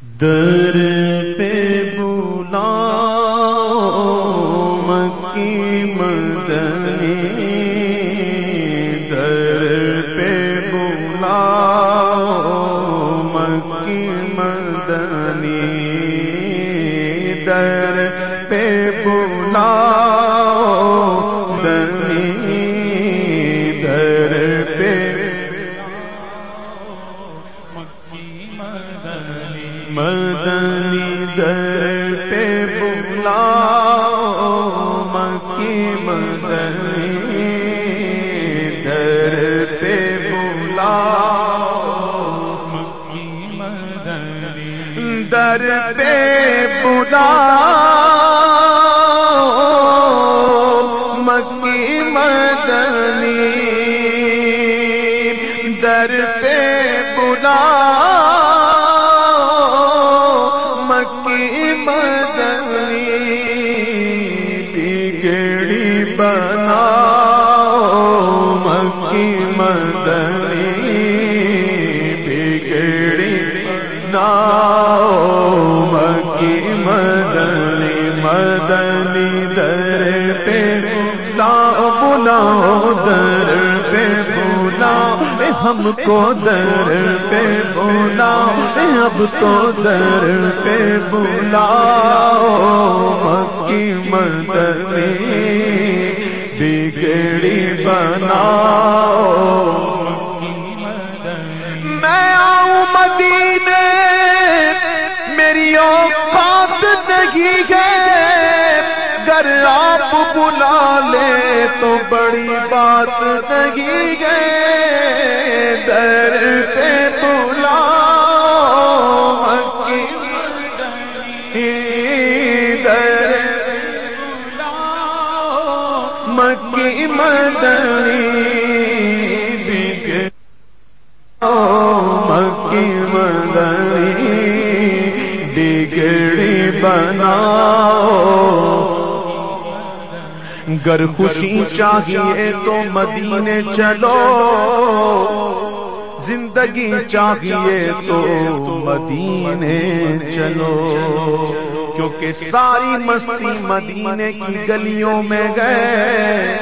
در پہ بولا مکی مدنی در پہ بولا مکی مدنی در پہ بولا دنی در پہ بلا ہم کو در پہ بولا اب تو در پہ بولا مکی مدنی بگڑی بنا۔ بلا لے تو بڑی بات نہیں ہے۔ در پہ بلا مکی در مکی مدنی مکی مدنی بگڑی بناؤ۔ گر خوشی چاہیے تو مدینے چلو۔ زندگی چاہیے تو مدینے چلو۔ کیونکہ ساری مستی مدینے کی گلیوں میں گئے۔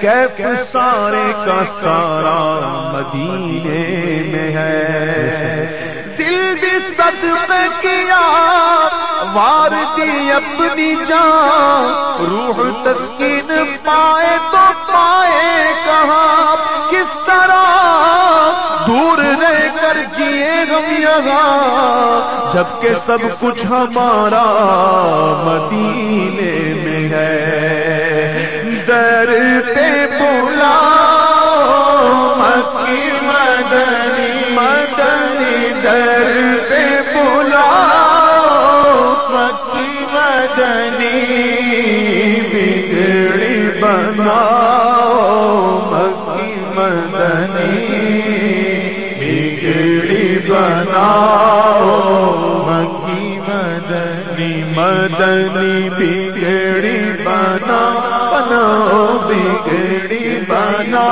کیف سارے کا سارا مدینے میں ہے۔ دل بھی صدقے کیا وار دی اپنی جان، روح تسکین پائے تو پائے کہاں؟ کس طرح دور رہ کر جیے ہم یہاں؟ جبکہ سب کچھ ہمارا مدینے میں ہے۔ در پہ بولا مدنی بگڑی بناؤ، مکی مدنی بگڑی بناؤ، مکی مدنی مدنی بگڑی بنا بناؤ، بگڑی بنا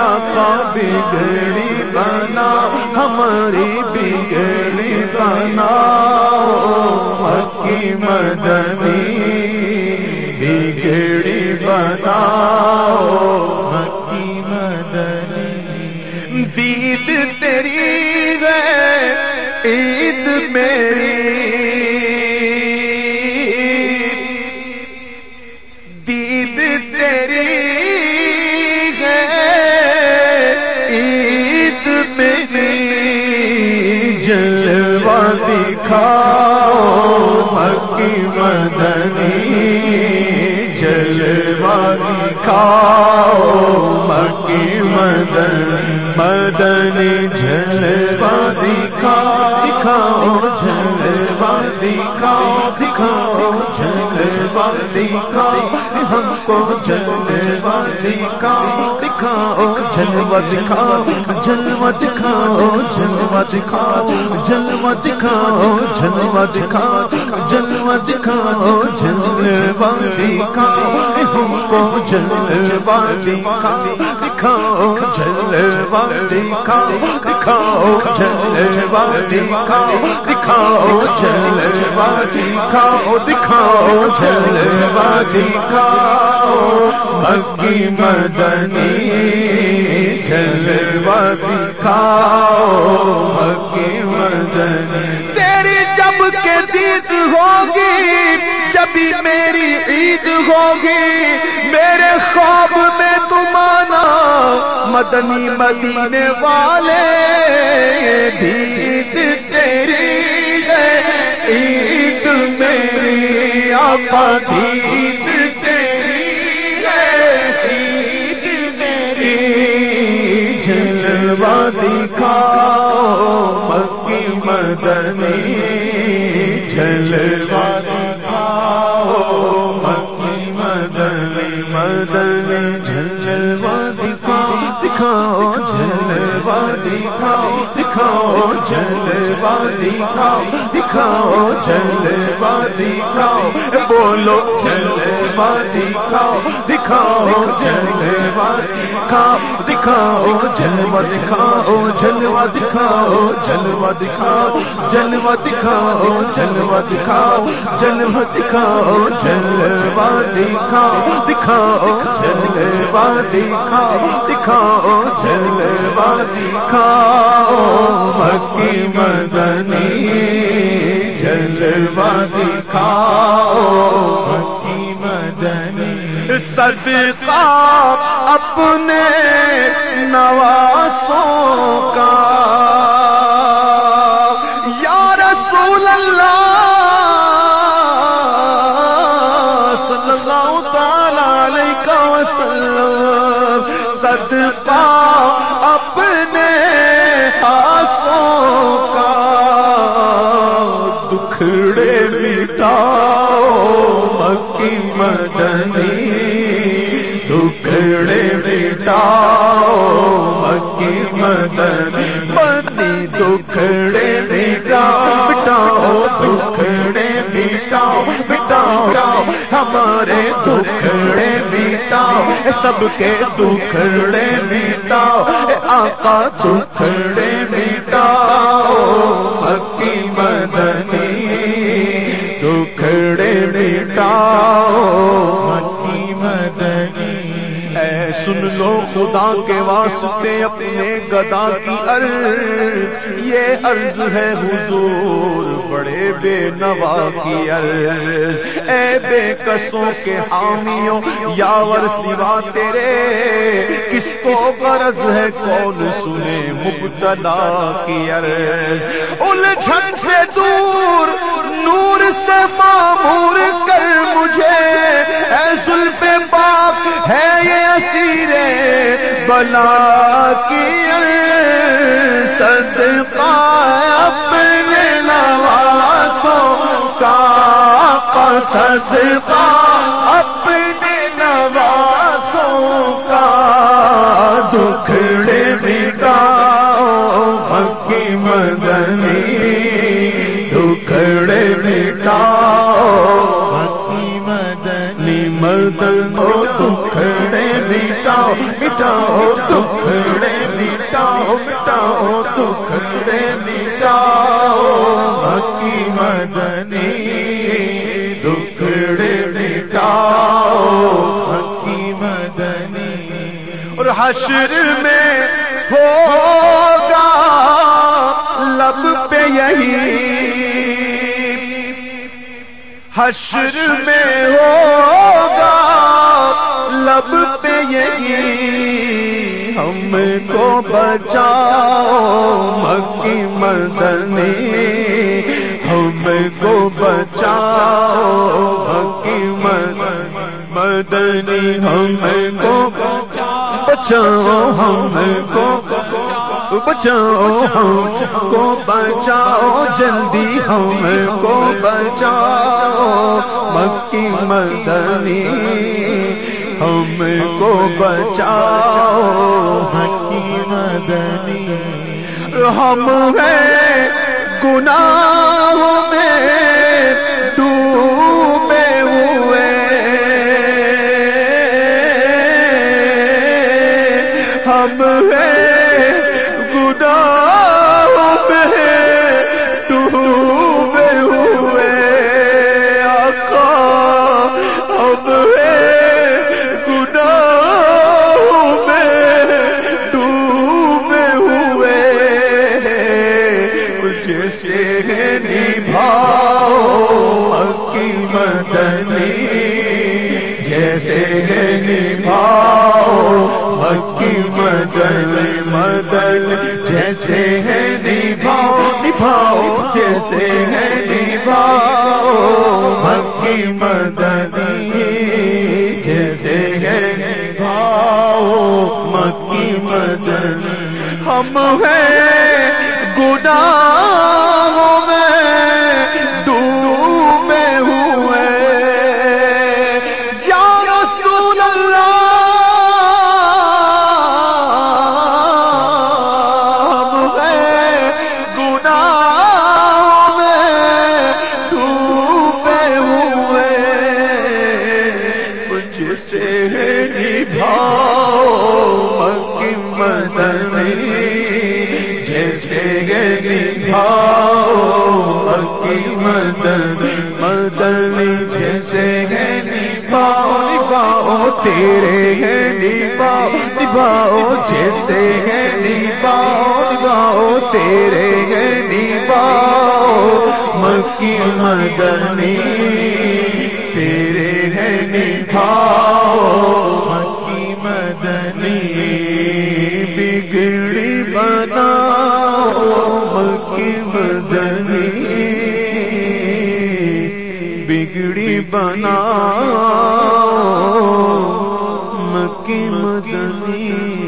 آقا بگڑی بنا ہماری بگڑی بنا مدنی بگڑی بنا مکی مدنی۔ دید تیری ہے، عید میری۔ دید تیری ہے، عید میری۔ جلوہ دکھاؤ مکی مدن مدن جلوہ دکھا دکھاؤ جلوہ دکھاؤ دکھاؤ۔ جلوا دکھاؤ ہم کو جلوا دکھاؤ دکھاؤ جلوا دکھاؤ جلوا دکھاؤ جلوا دکھاؤ جلوا دکھاؤ جلوا دکھاؤ جلوا دکھاؤ جلوا دکھاؤ ہم کو جلوا دکھاؤ دکھاؤ جلوا دکھاؤ دکھاؤ جلوا دکھاؤ دکھاؤ جلوا دکھاؤ دکھاؤ مکی مدنی جلوا دکھاؤ مکی مدنی تیری جب کے دید ہوگی جبھی میری عید ہوگی، میرے خواب میں تم آنا مدنی مدینے والے دید تیری عید میری آپ دید تیری ہے۔ عید میری جلوا مکی مدنی جل جلوا دکھاؤ دکھاؤ جلوا دکھاؤ بولو جلوا دکھاؤ دکھاؤ جلوا دکھاؤ دکھاؤ جلوا دکھاؤ جلوا دکھاؤ جلوا دکھاؤ جلوا دکھاؤ جلوا دکھاؤ جلوا دکھاؤ جلوا دکھاؤ دکھاؤ جلوا دکھاؤ دکھاؤ جلوا دکھاؤ مکی مدنی جلوا دکھاؤ مکی مدنی۔ صدقہ اپنے نواسوں کا صدقہ اپنے آسوں کا دکھڑے مٹاؤ مکی مدنی دکھڑے مٹاؤ مکی مدنی سب کے دکھڑے مٹاؤ آقا دکھڑے خدا کے واسطے اپنے گدا کی عرض۔ یہ عرض ہے حضور، بڑے بے نوا کی عرض۔ اے بے قصوں کے حامیوں، یاور سوا تیرے۔ کس کو غرض ہے کون سنے مبتلا کی عرض۔ الجھن سے دور نور سے معمور کر مجھے۔ اے زلف پاک، ہے یہ اسیر بلا کی صدقہ اپنے نواسوں کا قصص پاک دکھڑے مٹاؤ مٹاؤ دکھڑے مٹاؤ مٹاؤ دکھڑے مٹاؤ مکی مدنی، دکھڑے مٹاؤ مکی مدنی۔ اور حشر میں ہوگا، لب پہ یہی۔ حشر میں ہوگا لب پہ یہی ہم کو بچاؤ مکی مدنی ہم کو بچاؤ مکی مدنی ہم کو بچاؤ ہم کو بچاؤ ہم کو بچاؤ جلدی ہم کو بچاؤ مکی مدنی ہم کو بچاؤ۔ حکیم مدنی ہم ہیں گناہوں میں ڈوبے ہوئے۔ ہم ہیں نبھاؤ جیسے ہے نبھاؤ کی مدنی جیسے ہے نبھاؤ مکی مدنی ہم ہیں گناہ جیسے نبھاؤ مکی مدنی مدنی جیسے نبھاؤ نبھاؤ تیرے ہیں نبھاؤ نبھاؤ جیسے ہے نبھاؤ نبھاؤ تیرے ہیں نبھاؤ مکی مدنی تیرے ہیں نبھاؤ مکی مدنی بگڑی بناؤ مکی مدنی بگڑی بنا۔ مکی مدنی